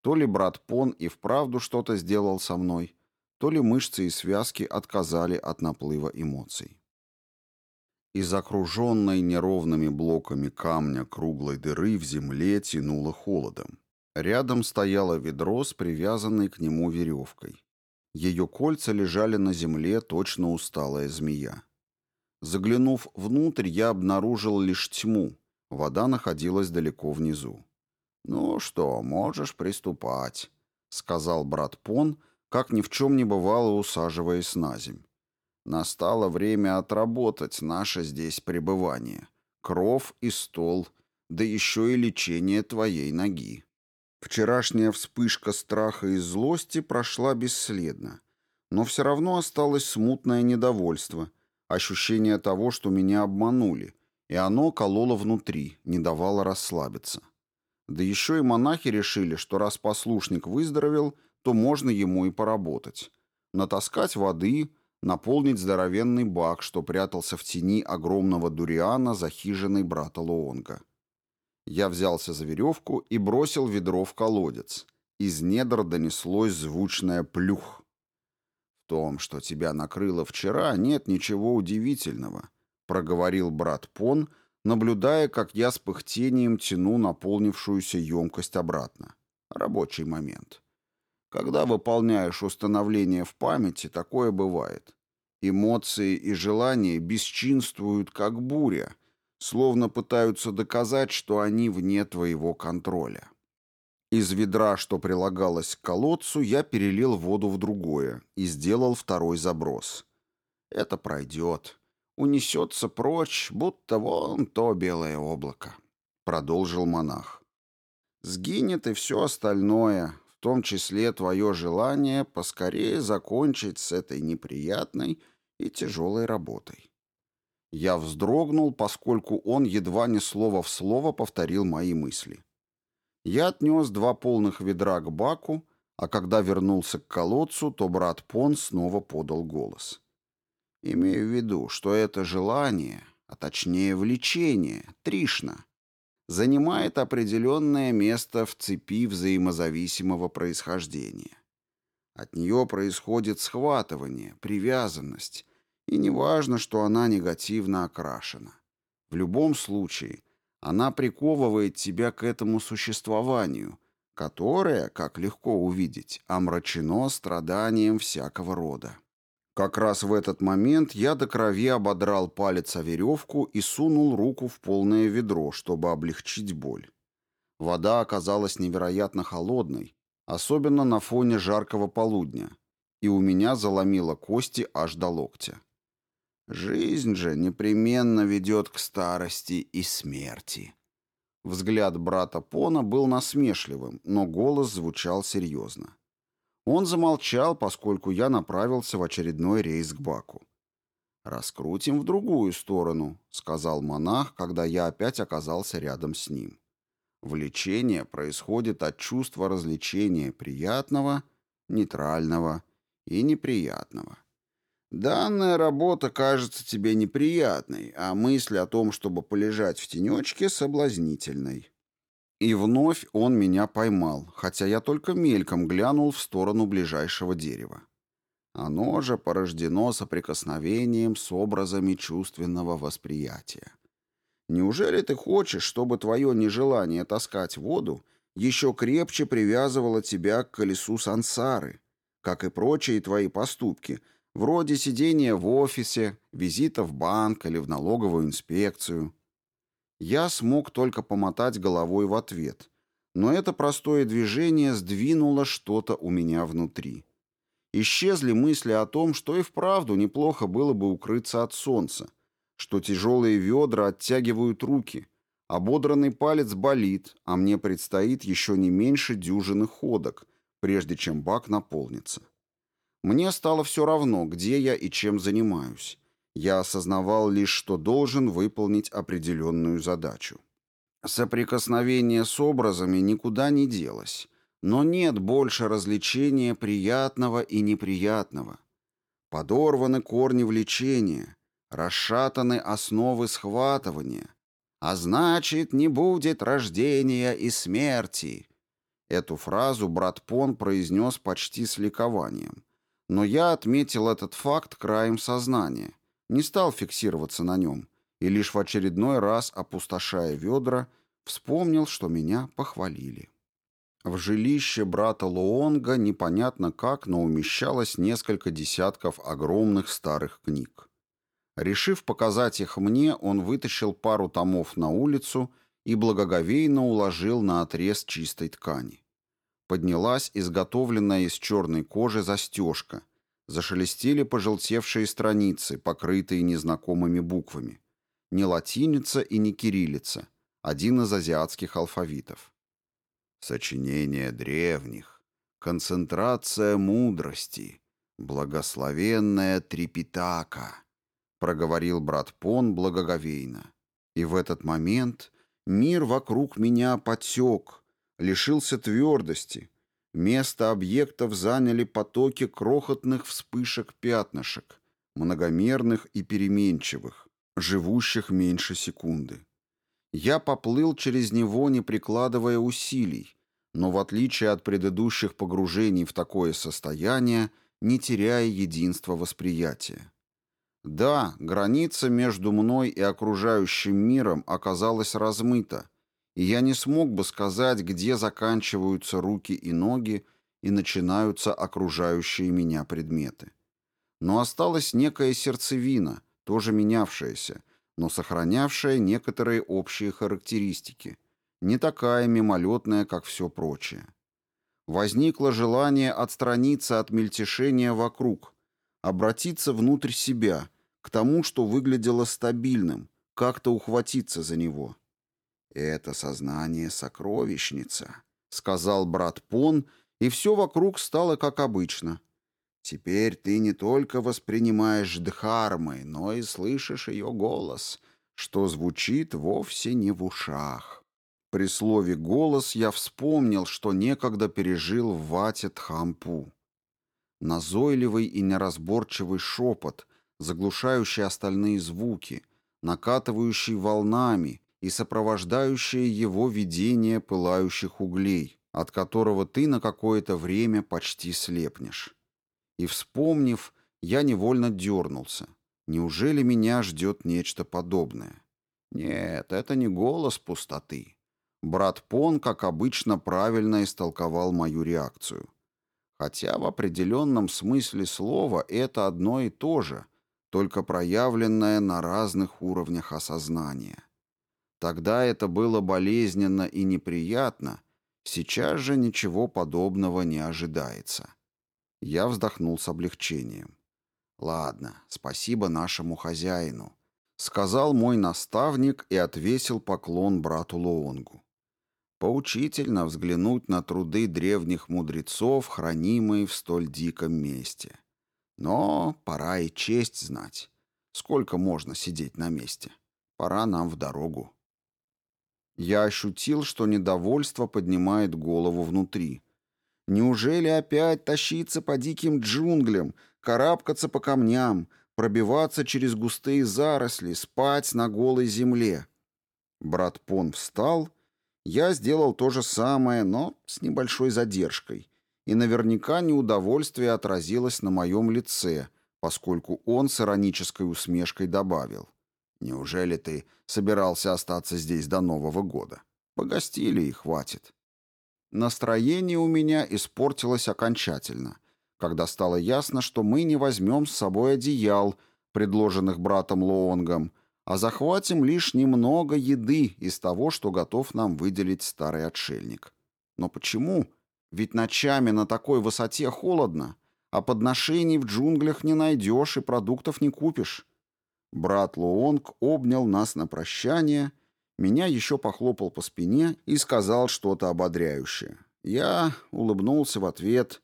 Speaker 1: То ли брат Пон и вправду что-то сделал со мной, то ли мышцы и связки отказали от наплыва эмоций. Из окруженной неровными блоками камня круглой дыры в земле тянуло холодом. Рядом стояло ведро с привязанной к нему веревкой. Ее кольца лежали на земле, точно усталая змея. Заглянув внутрь, я обнаружил лишь тьму. Вода находилась далеко внизу. «Ну что, можешь приступать», — сказал брат Пон, как ни в чем не бывало, усаживаясь на земь. Настало время отработать наше здесь пребывание. Кров и стол, да еще и лечение твоей ноги. Вчерашняя вспышка страха и злости прошла бесследно, но все равно осталось смутное недовольство, ощущение того, что меня обманули, и оно кололо внутри, не давало расслабиться. Да еще и монахи решили, что раз послушник выздоровел, то можно ему и поработать. Натаскать воды, наполнить здоровенный бак, что прятался в тени огромного дуриана за хижиной брата Лоонга. Я взялся за веревку и бросил ведро в колодец. Из недр донеслось звучное плюх. «В том, что тебя накрыло вчера, нет ничего удивительного», — проговорил брат Пон, наблюдая, как я с пыхтением тяну наполнившуюся емкость обратно. Рабочий момент. Когда выполняешь установление в памяти, такое бывает. Эмоции и желания бесчинствуют, как буря, словно пытаются доказать, что они вне твоего контроля. Из ведра, что прилагалось к колодцу, я перелил воду в другое и сделал второй заброс. Это пройдет. Унесется прочь, будто вон то белое облако, — продолжил монах. Сгинет и все остальное, том числе твое желание поскорее закончить с этой неприятной и тяжелой работой. Я вздрогнул, поскольку он едва не слово в слово повторил мои мысли. Я отнес два полных ведра к баку, а когда вернулся к колодцу, то брат Пон снова подал голос. Имею в виду, что это желание, а точнее влечение, Тришна — занимает определенное место в цепи взаимозависимого происхождения. От нее происходит схватывание, привязанность, и не важно, что она негативно окрашена. В любом случае, она приковывает тебя к этому существованию, которое, как легко увидеть, омрачено страданием всякого рода. Как раз в этот момент я до крови ободрал палец о веревку и сунул руку в полное ведро, чтобы облегчить боль. Вода оказалась невероятно холодной, особенно на фоне жаркого полудня, и у меня заломило кости аж до локтя. Жизнь же непременно ведет к старости и смерти. Взгляд брата Пона был насмешливым, но голос звучал серьезно. — он замолчал, поскольку я направился в очередной рейс к Баку. «Раскрутим в другую сторону», — сказал монах, когда я опять оказался рядом с ним. Влечение происходит от чувства развлечения приятного, нейтрального и неприятного. Данная работа кажется тебе неприятной, а мысль о том, чтобы полежать в тенечке, соблазнительной. И вновь он меня поймал, хотя я только мельком глянул в сторону ближайшего дерева. Оно же порождено соприкосновением с образами чувственного восприятия. Неужели ты хочешь, чтобы твое нежелание таскать воду еще крепче привязывало тебя к колесу сансары, как и прочие твои поступки, вроде сидения в офисе, визита в банк или в налоговую инспекцию? Я смог только помотать головой в ответ, но это простое движение сдвинуло что-то у меня внутри. Исчезли мысли о том, что и вправду неплохо было бы укрыться от солнца, что тяжелые ведра оттягивают руки, ободранный палец болит, а мне предстоит еще не меньше дюжины ходок, прежде чем бак наполнится. Мне стало все равно, где я и чем занимаюсь. Я осознавал лишь, что должен выполнить определенную задачу. Соприкосновение с образами никуда не делось, но нет больше развлечения приятного и неприятного. Подорваны корни влечения, расшатаны основы схватывания, а значит, не будет рождения и смерти. Эту фразу брат Пон произнес почти с ликованием, но я отметил этот факт краем сознания – не стал фиксироваться на нем и лишь в очередной раз, опустошая ведра, вспомнил, что меня похвалили. В жилище брата Луонга непонятно как, но умещалось несколько десятков огромных старых книг. Решив показать их мне, он вытащил пару томов на улицу и благоговейно уложил на отрез чистой ткани. Поднялась изготовленная из черной кожи застежка – Зашелестели пожелтевшие страницы, покрытые незнакомыми буквами. Не латиница и не кириллица, один из азиатских алфавитов. Сочинение древних, концентрация мудрости, благословенная трепетака, проговорил брат Пон благоговейно. И в этот момент мир вокруг меня потек, лишился твердости, Место объектов заняли потоки крохотных вспышек пятнышек, многомерных и переменчивых, живущих меньше секунды. Я поплыл через него, не прикладывая усилий, но в отличие от предыдущих погружений в такое состояние, не теряя единства восприятия. Да, граница между мной и окружающим миром оказалась размыта, я не смог бы сказать, где заканчиваются руки и ноги и начинаются окружающие меня предметы. Но осталась некая сердцевина, тоже менявшаяся, но сохранявшая некоторые общие характеристики, не такая мимолетная, как все прочее. Возникло желание отстраниться от мельтешения вокруг, обратиться внутрь себя, к тому, что выглядело стабильным, как-то ухватиться за него – это сознание сокровищница, сказал брат Пон, и все вокруг стало как обычно. Теперь ты не только воспринимаешь Дхармы, но и слышишь ее голос, что звучит вовсе не в ушах. При слове «голос» я вспомнил, что некогда пережил в вате Тхампу. Назойливый и неразборчивый шепот, заглушающий остальные звуки, накатывающий волнами, и сопровождающее его видение пылающих углей, от которого ты на какое-то время почти слепнешь. И вспомнив, я невольно дернулся. Неужели меня ждет нечто подобное? Нет, это не голос пустоты. Брат Пон, как обычно, правильно истолковал мою реакцию. Хотя в определенном смысле слова это одно и то же, только проявленное на разных уровнях осознания. Тогда это было болезненно и неприятно. Сейчас же ничего подобного не ожидается. Я вздохнул с облегчением. «Ладно, спасибо нашему хозяину», — сказал мой наставник и отвесил поклон брату Лоунгу. Поучительно взглянуть на труды древних мудрецов, хранимые в столь диком месте. Но пора и честь знать. Сколько можно сидеть на месте? Пора нам в дорогу. Я ощутил, что недовольство поднимает голову внутри. Неужели опять тащиться по диким джунглям, карабкаться по камням, пробиваться через густые заросли, спать на голой земле? Брат Пон встал. Я сделал то же самое, но с небольшой задержкой. И наверняка неудовольствие отразилось на моем лице, поскольку он с иронической усмешкой добавил — Неужели ты собирался остаться здесь до Нового года? Погостили и хватит. Настроение у меня испортилось окончательно, когда стало ясно, что мы не возьмем с собой одеял, предложенных братом Лоонгом, а захватим лишь немного еды из того, что готов нам выделить старый отшельник. Но почему? Ведь ночами на такой высоте холодно, а подношений в джунглях не найдешь и продуктов не купишь. Брат Луонг обнял нас на прощание, меня еще похлопал по спине и сказал что-то ободряющее. Я улыбнулся в ответ,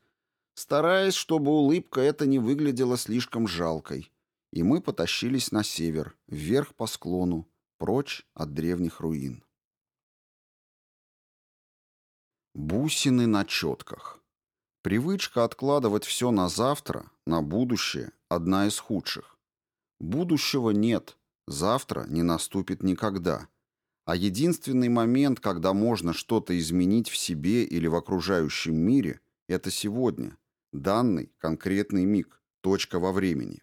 Speaker 1: стараясь, чтобы улыбка эта не выглядела слишком жалкой. И мы потащились на север, вверх по склону, прочь от древних руин. Бусины на четках. Привычка откладывать все на завтра, на будущее, одна из худших. Будущего нет, завтра не наступит никогда. А единственный момент, когда можно что-то изменить в себе или в окружающем мире, это сегодня, данный конкретный миг, точка во времени.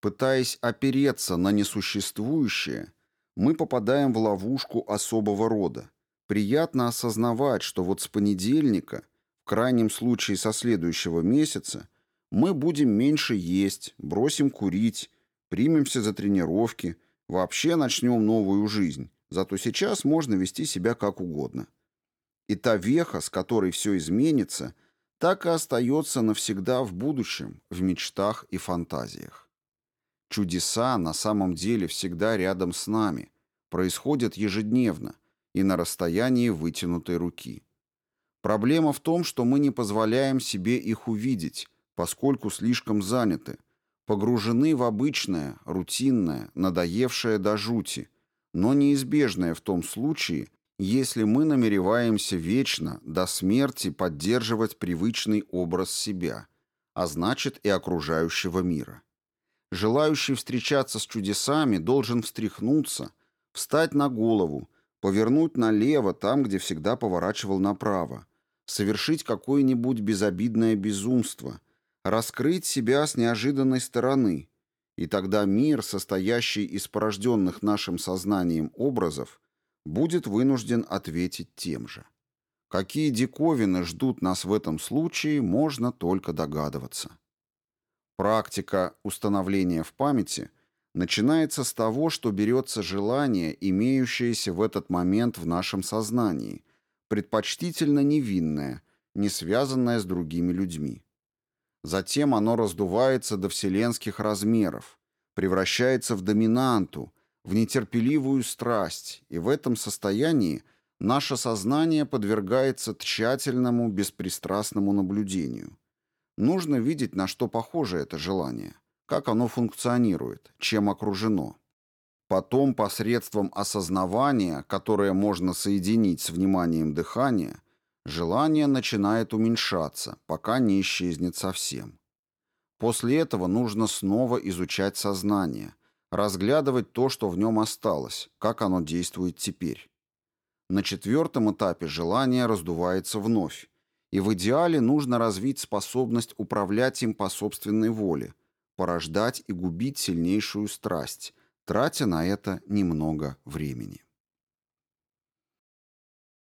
Speaker 1: Пытаясь опереться на несуществующее, мы попадаем в ловушку особого рода. Приятно осознавать, что вот с понедельника, в крайнем случае со следующего месяца, мы будем меньше есть, бросим курить, примемся за тренировки, вообще начнем новую жизнь, зато сейчас можно вести себя как угодно. И та веха, с которой все изменится, так и остается навсегда в будущем, в мечтах и фантазиях. Чудеса на самом деле всегда рядом с нами, происходят ежедневно и на расстоянии вытянутой руки. Проблема в том, что мы не позволяем себе их увидеть, поскольку слишком заняты – погружены в обычное, рутинное, надоевшее до жути, но неизбежное в том случае, если мы намереваемся вечно, до смерти поддерживать привычный образ себя, а значит и окружающего мира. Желающий встречаться с чудесами должен встряхнуться, встать на голову, повернуть налево там, где всегда поворачивал направо, совершить какое-нибудь безобидное безумство – раскрыть себя с неожиданной стороны, и тогда мир, состоящий из порожденных нашим сознанием образов, будет вынужден ответить тем же. Какие диковины ждут нас в этом случае, можно только догадываться. Практика установления в памяти начинается с того, что берется желание, имеющееся в этот момент в нашем сознании, предпочтительно невинное, не связанное с другими людьми. Затем оно раздувается до вселенских размеров, превращается в доминанту, в нетерпеливую страсть, и в этом состоянии наше сознание подвергается тщательному, беспристрастному наблюдению. Нужно видеть, на что похоже это желание, как оно функционирует, чем окружено. Потом посредством осознавания, которое можно соединить с вниманием дыхания – Желание начинает уменьшаться, пока не исчезнет совсем. После этого нужно снова изучать сознание, разглядывать то, что в нем осталось, как оно действует теперь. На четвертом этапе желание раздувается вновь, и в идеале нужно развить способность управлять им по собственной воле, порождать и губить сильнейшую страсть, тратя на это немного времени.